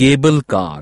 cable car.